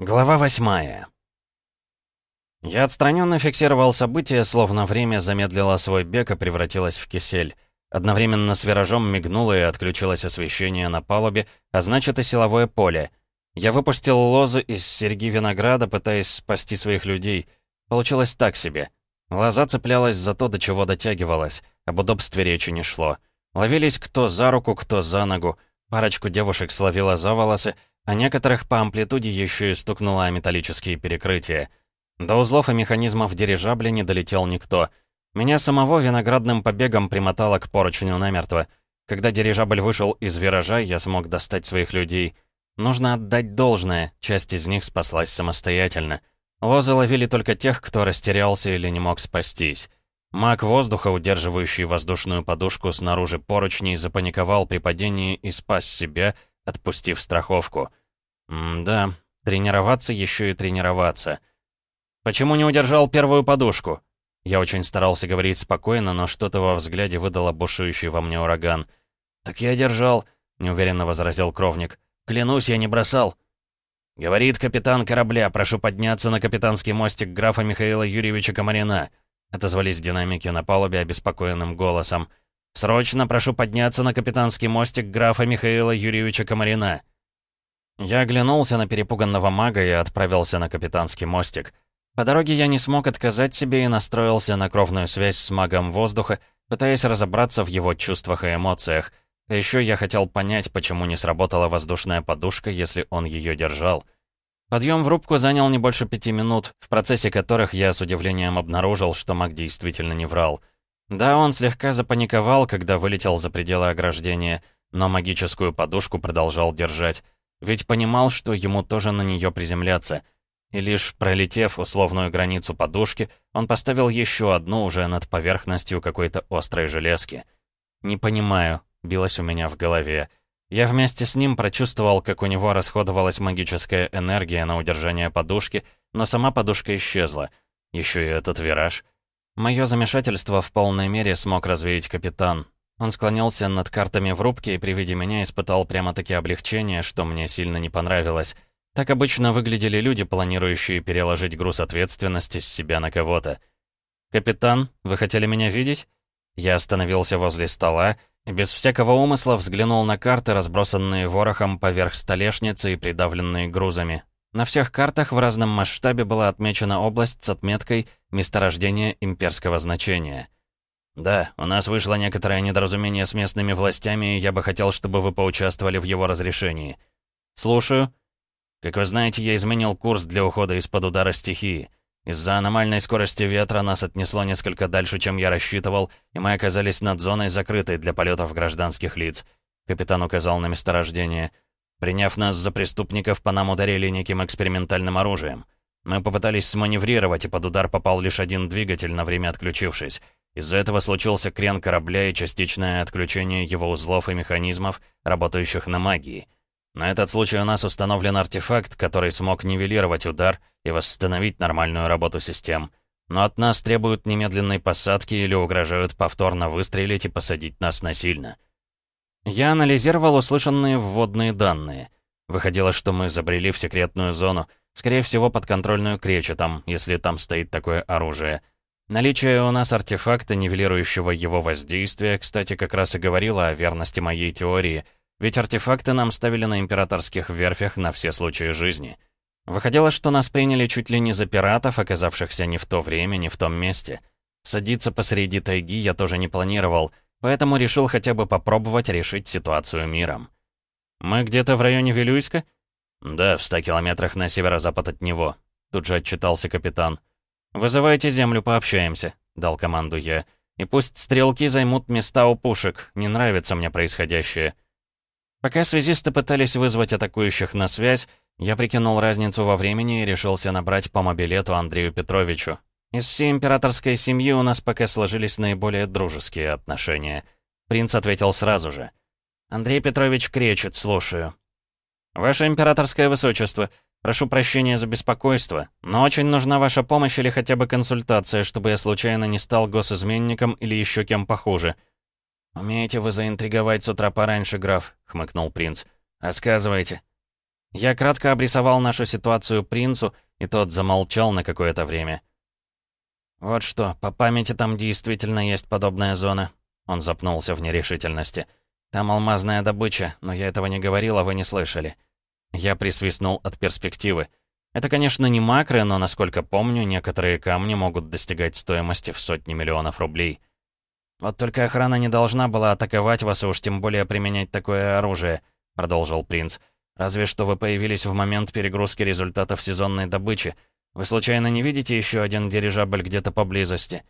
Глава восьмая. Я отстраненно фиксировал события, словно время замедлило свой бег и превратилось в кисель. Одновременно с виражом мигнуло и отключилось освещение на палубе, а значит и силовое поле. Я выпустил лозы из серьги винограда, пытаясь спасти своих людей. Получилось так себе. Лоза цеплялась за то, до чего дотягивалась. Об удобстве речи не шло. Ловились кто за руку, кто за ногу. Парочку девушек словила за волосы, а некоторых по амплитуде еще и стукнуло о металлические перекрытия. До узлов и механизмов дирижабля не долетел никто. Меня самого виноградным побегом примотало к поручню намертво. Когда дирижабль вышел из виража, я смог достать своих людей. Нужно отдать должное, часть из них спаслась самостоятельно. Лозы ловили только тех, кто растерялся или не мог спастись. Маг воздуха, удерживающий воздушную подушку снаружи поручней, запаниковал при падении и спас себя — отпустив страховку. М-да, тренироваться еще и тренироваться. Почему не удержал первую подушку? Я очень старался говорить спокойно, но что-то во взгляде выдало бушующий во мне ураган. «Так я держал», — неуверенно возразил Кровник. «Клянусь, я не бросал». «Говорит капитан корабля, прошу подняться на капитанский мостик графа Михаила Юрьевича Комарина», — отозвались динамики на палубе обеспокоенным голосом. «Срочно прошу подняться на капитанский мостик графа Михаила Юрьевича Комарина». Я оглянулся на перепуганного мага и отправился на капитанский мостик. По дороге я не смог отказать себе и настроился на кровную связь с магом воздуха, пытаясь разобраться в его чувствах и эмоциях. А еще я хотел понять, почему не сработала воздушная подушка, если он ее держал. Подъем в рубку занял не больше пяти минут, в процессе которых я с удивлением обнаружил, что маг действительно не врал. Да, он слегка запаниковал, когда вылетел за пределы ограждения, но магическую подушку продолжал держать, ведь понимал, что ему тоже на нее приземляться. И лишь пролетев условную границу подушки, он поставил еще одну уже над поверхностью какой-то острой железки. «Не понимаю», — билось у меня в голове. Я вместе с ним прочувствовал, как у него расходовалась магическая энергия на удержание подушки, но сама подушка исчезла. Еще и этот вираж — Мое замешательство в полной мере смог развеять капитан. Он склонился над картами в рубке и при виде меня испытал прямо-таки облегчение, что мне сильно не понравилось. Так обычно выглядели люди, планирующие переложить груз ответственности с себя на кого-то. «Капитан, вы хотели меня видеть?» Я остановился возле стола и без всякого умысла взглянул на карты, разбросанные ворохом поверх столешницы и придавленные грузами. На всех картах в разном масштабе была отмечена область с отметкой «Месторождение имперского значения». «Да, у нас вышло некоторое недоразумение с местными властями, и я бы хотел, чтобы вы поучаствовали в его разрешении». «Слушаю». «Как вы знаете, я изменил курс для ухода из-под удара стихии. Из-за аномальной скорости ветра нас отнесло несколько дальше, чем я рассчитывал, и мы оказались над зоной, закрытой для полетов гражданских лиц». Капитан указал на месторождение. Приняв нас за преступников, по нам ударили неким экспериментальным оружием. Мы попытались сманеврировать, и под удар попал лишь один двигатель, на время отключившись. Из-за этого случился крен корабля и частичное отключение его узлов и механизмов, работающих на магии. На этот случай у нас установлен артефакт, который смог нивелировать удар и восстановить нормальную работу систем. Но от нас требуют немедленной посадки или угрожают повторно выстрелить и посадить нас насильно. Я анализировал услышанные вводные данные. Выходило, что мы забрели в секретную зону, скорее всего, подконтрольную кречетом, если там стоит такое оружие. Наличие у нас артефакта, нивелирующего его воздействие, кстати, как раз и говорило о верности моей теории, ведь артефакты нам ставили на императорских верфях на все случаи жизни. Выходило, что нас приняли чуть ли не за пиратов, оказавшихся не в то время, не в том месте. Садиться посреди тайги я тоже не планировал — Поэтому решил хотя бы попробовать решить ситуацию миром. «Мы где-то в районе Вилюйска?» «Да, в ста километрах на северо-запад от него», — тут же отчитался капитан. «Вызывайте землю, пообщаемся», — дал команду я. «И пусть стрелки займут места у пушек. Не нравится мне происходящее». Пока связисты пытались вызвать атакующих на связь, я прикинул разницу во времени и решился набрать по мобилету Андрею Петровичу. Из всей императорской семьи у нас пока сложились наиболее дружеские отношения. Принц ответил сразу же. «Андрей Петрович кречет, слушаю». «Ваше императорское высочество, прошу прощения за беспокойство, но очень нужна ваша помощь или хотя бы консультация, чтобы я случайно не стал госизменником или еще кем похуже». «Умеете вы заинтриговать с утра пораньше, граф», — хмыкнул принц. «Рассказывайте». Я кратко обрисовал нашу ситуацию принцу, и тот замолчал на какое-то время. «Вот что, по памяти там действительно есть подобная зона». Он запнулся в нерешительности. «Там алмазная добыча, но я этого не говорил, а вы не слышали». Я присвистнул от перспективы. Это, конечно, не макры, но, насколько помню, некоторые камни могут достигать стоимости в сотни миллионов рублей. «Вот только охрана не должна была атаковать вас и уж тем более применять такое оружие», — продолжил принц. «Разве что вы появились в момент перегрузки результатов сезонной добычи. Вы случайно не видите еще один дирижабль где-то поблизости?»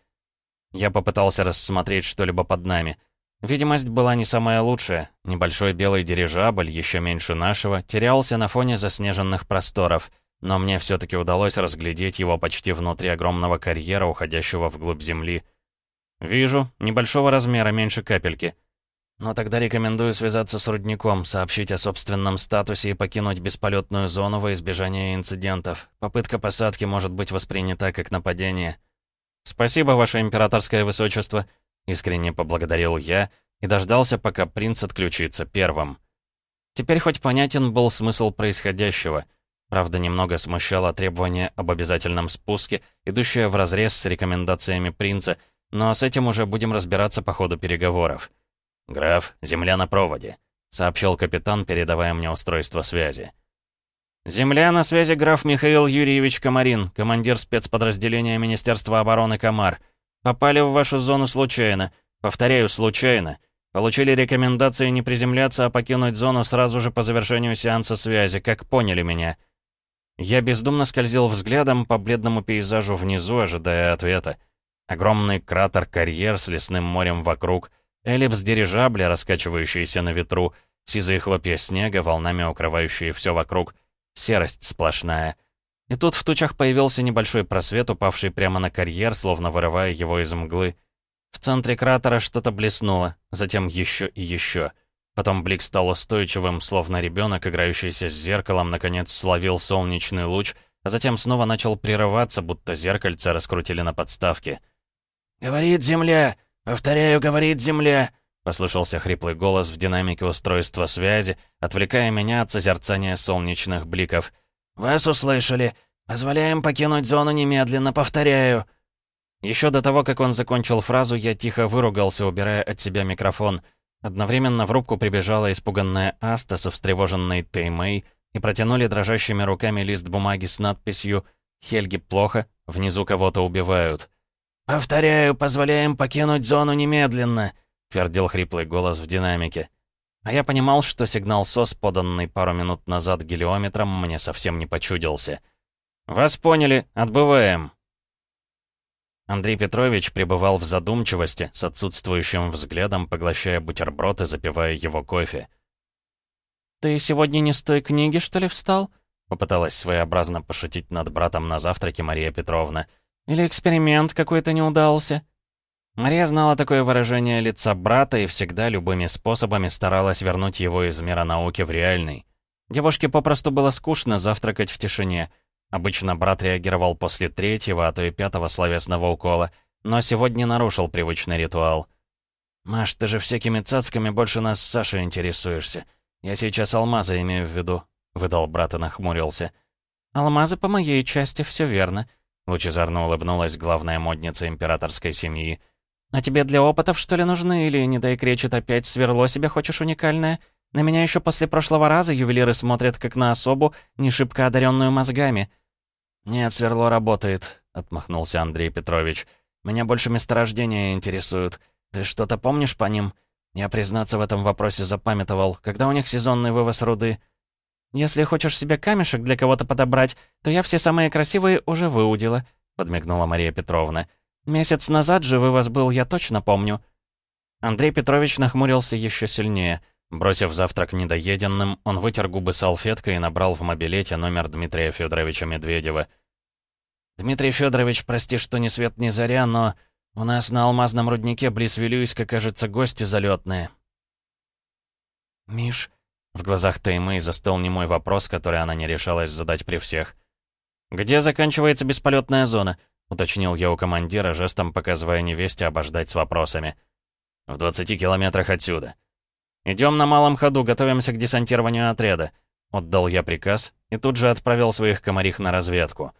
Я попытался рассмотреть что-либо под нами. Видимость была не самая лучшая. Небольшой белый дирижабль, еще меньше нашего, терялся на фоне заснеженных просторов, но мне все-таки удалось разглядеть его почти внутри огромного карьера, уходящего вглубь земли. «Вижу. Небольшого размера, меньше капельки». «Но тогда рекомендую связаться с рудником, сообщить о собственном статусе и покинуть бесполетную зону во избежание инцидентов. Попытка посадки может быть воспринята как нападение». «Спасибо, ваше императорское высочество», — искренне поблагодарил я и дождался, пока принц отключится первым. Теперь хоть понятен был смысл происходящего. Правда, немного смущало требование об обязательном спуске, идущее вразрез с рекомендациями принца, но с этим уже будем разбираться по ходу переговоров. «Граф, земля на проводе», — сообщил капитан, передавая мне устройство связи. «Земля на связи граф Михаил Юрьевич Комарин, командир спецподразделения Министерства обороны Комар. Попали в вашу зону случайно. Повторяю, случайно. Получили рекомендации не приземляться, а покинуть зону сразу же по завершению сеанса связи, как поняли меня». Я бездумно скользил взглядом по бледному пейзажу внизу, ожидая ответа. Огромный кратер-карьер с лесным морем вокруг, эллипс дирижабля, раскачивающийся на ветру, сизые хлопья снега, волнами укрывающие все вокруг — Серость сплошная. И тут в тучах появился небольшой просвет, упавший прямо на карьер, словно вырывая его из мглы. В центре кратера что-то блеснуло, затем еще и еще. Потом блик стал устойчивым, словно ребенок, играющийся с зеркалом, наконец словил солнечный луч, а затем снова начал прерываться, будто зеркальце раскрутили на подставке. «Говорит земля! Повторяю, говорит земля!» Послышался хриплый голос в динамике устройства связи, отвлекая меня от созерцания солнечных бликов. «Вас услышали. Позволяем покинуть зону немедленно, повторяю». Еще до того, как он закончил фразу, я тихо выругался, убирая от себя микрофон. Одновременно в рубку прибежала испуганная Аста со встревоженной Теймэй и протянули дрожащими руками лист бумаги с надписью «Хельги плохо, внизу кого-то убивают». «Повторяю, позволяем покинуть зону немедленно», — твердил хриплый голос в динамике. А я понимал, что сигнал СОС, поданный пару минут назад гелиометром, мне совсем не почудился. «Вас поняли, отбываем!» Андрей Петрович пребывал в задумчивости, с отсутствующим взглядом, поглощая бутерброд и запивая его кофе. «Ты сегодня не с той книги, что ли, встал?» Попыталась своеобразно пошутить над братом на завтраке Мария Петровна. «Или эксперимент какой-то не удался?» Мария знала такое выражение лица брата и всегда любыми способами старалась вернуть его из мира науки в реальный. Девушке попросту было скучно завтракать в тишине. Обычно брат реагировал после третьего, а то и пятого словесного укола, но сегодня нарушил привычный ритуал. «Маш, ты же всякими цацками больше нас с Сашей интересуешься. Я сейчас алмазы имею в виду», — выдал брат и нахмурился. «Алмазы по моей части, все верно», — лучезарно улыбнулась главная модница императорской семьи. «А тебе для опытов, что ли, нужны? Или, не дай кречет, опять сверло себе хочешь уникальное? На меня еще после прошлого раза ювелиры смотрят как на особу, не шибко одаренную мозгами». «Нет, сверло работает», — отмахнулся Андрей Петрович. «Меня больше месторождения интересуют. Ты что-то помнишь по ним? Я, признаться, в этом вопросе запамятовал. Когда у них сезонный вывоз руды?» «Если хочешь себе камешек для кого-то подобрать, то я все самые красивые уже выудила», — подмигнула Мария Петровна. Месяц назад же вывоз был, я точно помню». Андрей Петрович нахмурился еще сильнее. Бросив завтрак недоеденным, он вытер губы салфеткой и набрал в мобилете номер Дмитрия Федоровича Медведева. «Дмитрий Федорович, прости, что ни свет ни заря, но у нас на алмазном руднике близ Вилюйска, кажется, гости залетные. «Миш...» В глазах Таймы застыл немой вопрос, который она не решалась задать при всех. «Где заканчивается бесполетная зона? Уточнил я у командира, жестом показывая невесте обождать с вопросами. «В 20 километрах отсюда». «Идем на малом ходу, готовимся к десантированию отряда. — отдал я приказ и тут же отправил своих комарих на разведку.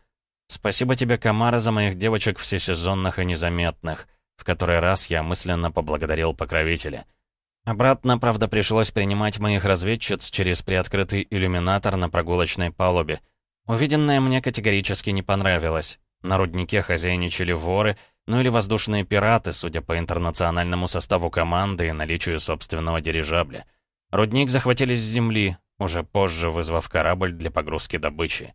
Спасибо тебе, Камара, за моих девочек всесезонных и незаметных, в который раз я мысленно поблагодарил покровителя. Обратно, правда, пришлось принимать моих разведчиц через приоткрытый иллюминатор на прогулочной палубе. Увиденное мне категорически не понравилось. На руднике хозяйничали воры, ну или воздушные пираты, судя по интернациональному составу команды и наличию собственного дирижабля. Рудник захватили с земли, уже позже вызвав корабль для погрузки добычи.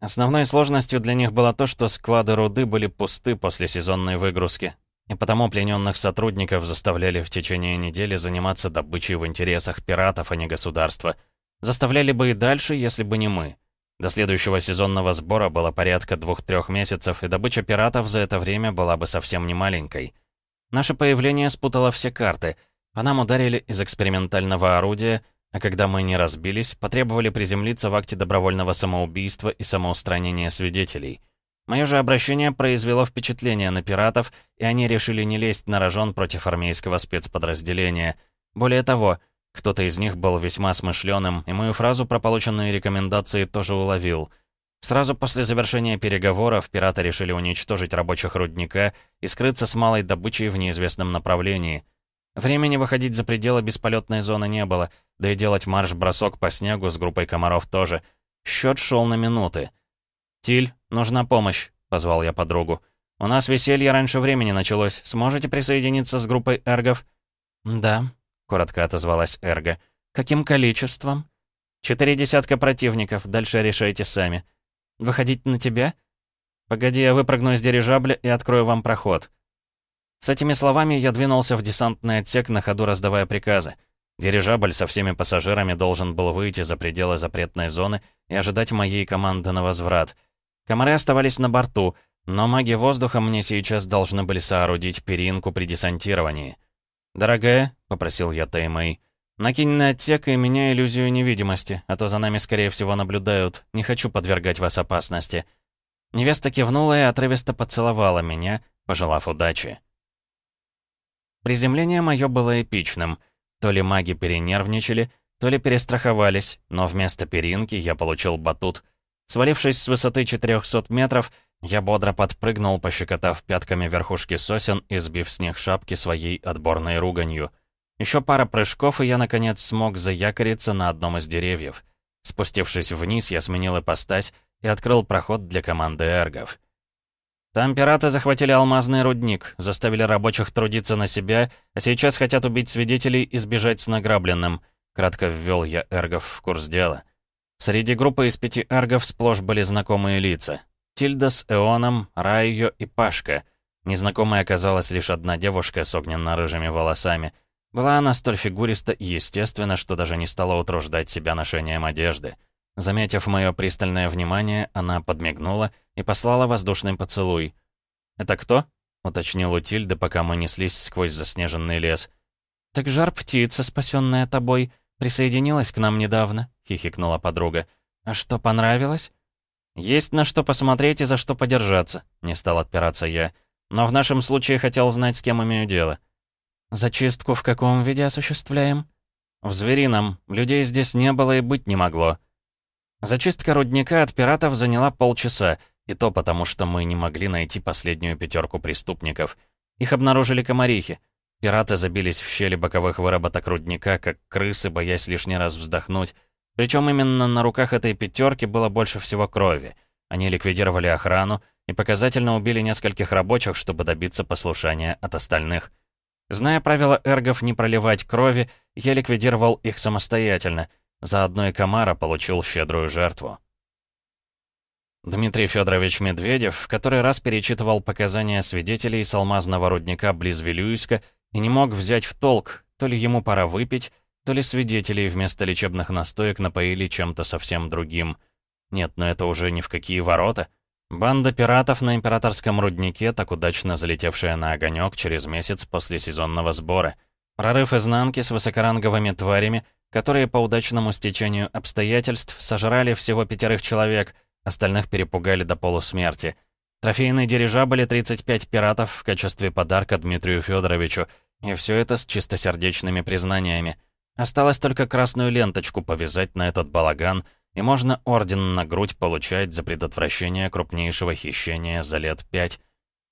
Основной сложностью для них было то, что склады руды были пусты после сезонной выгрузки, и потому плененных сотрудников заставляли в течение недели заниматься добычей в интересах пиратов, а не государства. Заставляли бы и дальше, если бы не мы. До следующего сезонного сбора было порядка двух-трех месяцев, и добыча пиратов за это время была бы совсем не маленькой. Наше появление спутало все карты. По нам ударили из экспериментального орудия, а когда мы не разбились, потребовали приземлиться в акте добровольного самоубийства и самоустранения свидетелей. Мое же обращение произвело впечатление на пиратов, и они решили не лезть на рожон против армейского спецподразделения. Более того, кто-то из них был весьма смышленым, и мою фразу про полученные рекомендации тоже уловил. Сразу после завершения переговоров пираты решили уничтожить рабочих рудника и скрыться с малой добычей в неизвестном направлении. Времени выходить за пределы бесполетной зоны не было, да и делать марш-бросок по снегу с группой комаров тоже. Счет шел на минуты. «Тиль, нужна помощь», — позвал я подругу. «У нас веселье раньше времени началось. Сможете присоединиться с группой эргов?» «Да», — коротко отозвалась Эрго. «Каким количеством?» «Четыре десятка противников, дальше решайте сами. Выходить на тебя?» «Погоди, я выпрыгну из дирижабля и открою вам проход». С этими словами я двинулся в десантный отсек, на ходу раздавая приказы. Дирижабль со всеми пассажирами должен был выйти за пределы запретной зоны и ожидать моей команды на возврат. Комары оставались на борту, но маги воздуха мне сейчас должны были соорудить перинку при десантировании. «Дорогая», — попросил я Таймэй, — «накинь на отсек и меня иллюзию невидимости, а то за нами, скорее всего, наблюдают. Не хочу подвергать вас опасности». Невеста кивнула и отрывисто поцеловала меня, пожелав удачи. Приземление мое было эпичным. То ли маги перенервничали, то ли перестраховались, но вместо перинки я получил батут. Свалившись с высоты 400 метров, я бодро подпрыгнул, пощекотав пятками верхушки сосен и сбив с них шапки своей отборной руганью. Еще пара прыжков, и я, наконец, смог заякориться на одном из деревьев. Спустившись вниз, я сменил ипостась и открыл проход для команды эргов. Там пираты захватили алмазный рудник, заставили рабочих трудиться на себя, а сейчас хотят убить свидетелей и сбежать с награбленным. Кратко ввел я эргов в курс дела. Среди группы из пяти эргов сплошь были знакомые лица. Тильда с Эоном, Райо и Пашка. Незнакомой оказалась лишь одна девушка с огненно-рыжими волосами. Была она столь фигуриста и естественно, что даже не стала утруждать себя ношением одежды. Заметив мое пристальное внимание, она подмигнула и послала воздушный поцелуй. «Это кто?» — уточнил у Тильды, пока мы неслись сквозь заснеженный лес. «Так жар-птица, спасенная тобой, присоединилась к нам недавно», — хихикнула подруга. «А что, понравилось?» «Есть на что посмотреть и за что подержаться», — не стал отпираться я. «Но в нашем случае хотел знать, с кем имею дело». «Зачистку в каком виде осуществляем?» «В зверином. Людей здесь не было и быть не могло». Зачистка рудника от пиратов заняла полчаса, и то потому, что мы не могли найти последнюю пятерку преступников. Их обнаружили комарихи. Пираты забились в щели боковых выработок рудника, как крысы, боясь лишний раз вздохнуть, причем именно на руках этой пятерки было больше всего крови. Они ликвидировали охрану и показательно убили нескольких рабочих, чтобы добиться послушания от остальных. Зная правила эргов не проливать крови, я ликвидировал их самостоятельно. Заодно и Комара получил щедрую жертву. Дмитрий Федорович Медведев в который раз перечитывал показания свидетелей с алмазного рудника близ Вилюйска и не мог взять в толк, то ли ему пора выпить, то ли свидетелей вместо лечебных настоек напоили чем-то совсем другим. Нет, но это уже ни в какие ворота. Банда пиратов на императорском руднике, так удачно залетевшая на огонек через месяц после сезонного сбора. Прорыв изнанки с высокоранговыми тварями, которые по удачному стечению обстоятельств сожрали всего пятерых человек, остальных перепугали до полусмерти. Трофейный дирижабль 35 пиратов в качестве подарка Дмитрию Федоровичу, и все это с чистосердечными признаниями. Осталось только красную ленточку повязать на этот балаган, и можно орден на грудь получать за предотвращение крупнейшего хищения за лет пять.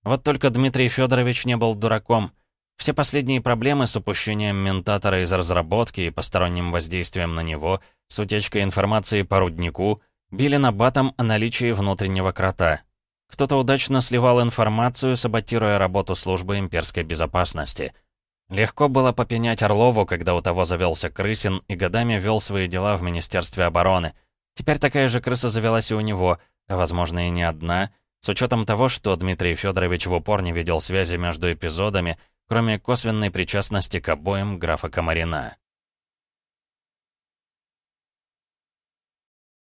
Вот только Дмитрий Федорович не был дураком. Все последние проблемы с упущением ментатора из разработки и посторонним воздействием на него, с утечкой информации по руднику, били на батом о наличии внутреннего крота. Кто-то удачно сливал информацию, саботируя работу службы имперской безопасности — Легко было попенять Орлову, когда у того завелся крысин и годами вел свои дела в Министерстве обороны. Теперь такая же крыса завелась и у него, а возможно и не одна, с учетом того, что Дмитрий Федорович в упор не видел связи между эпизодами, кроме косвенной причастности к обоим графа Комарина.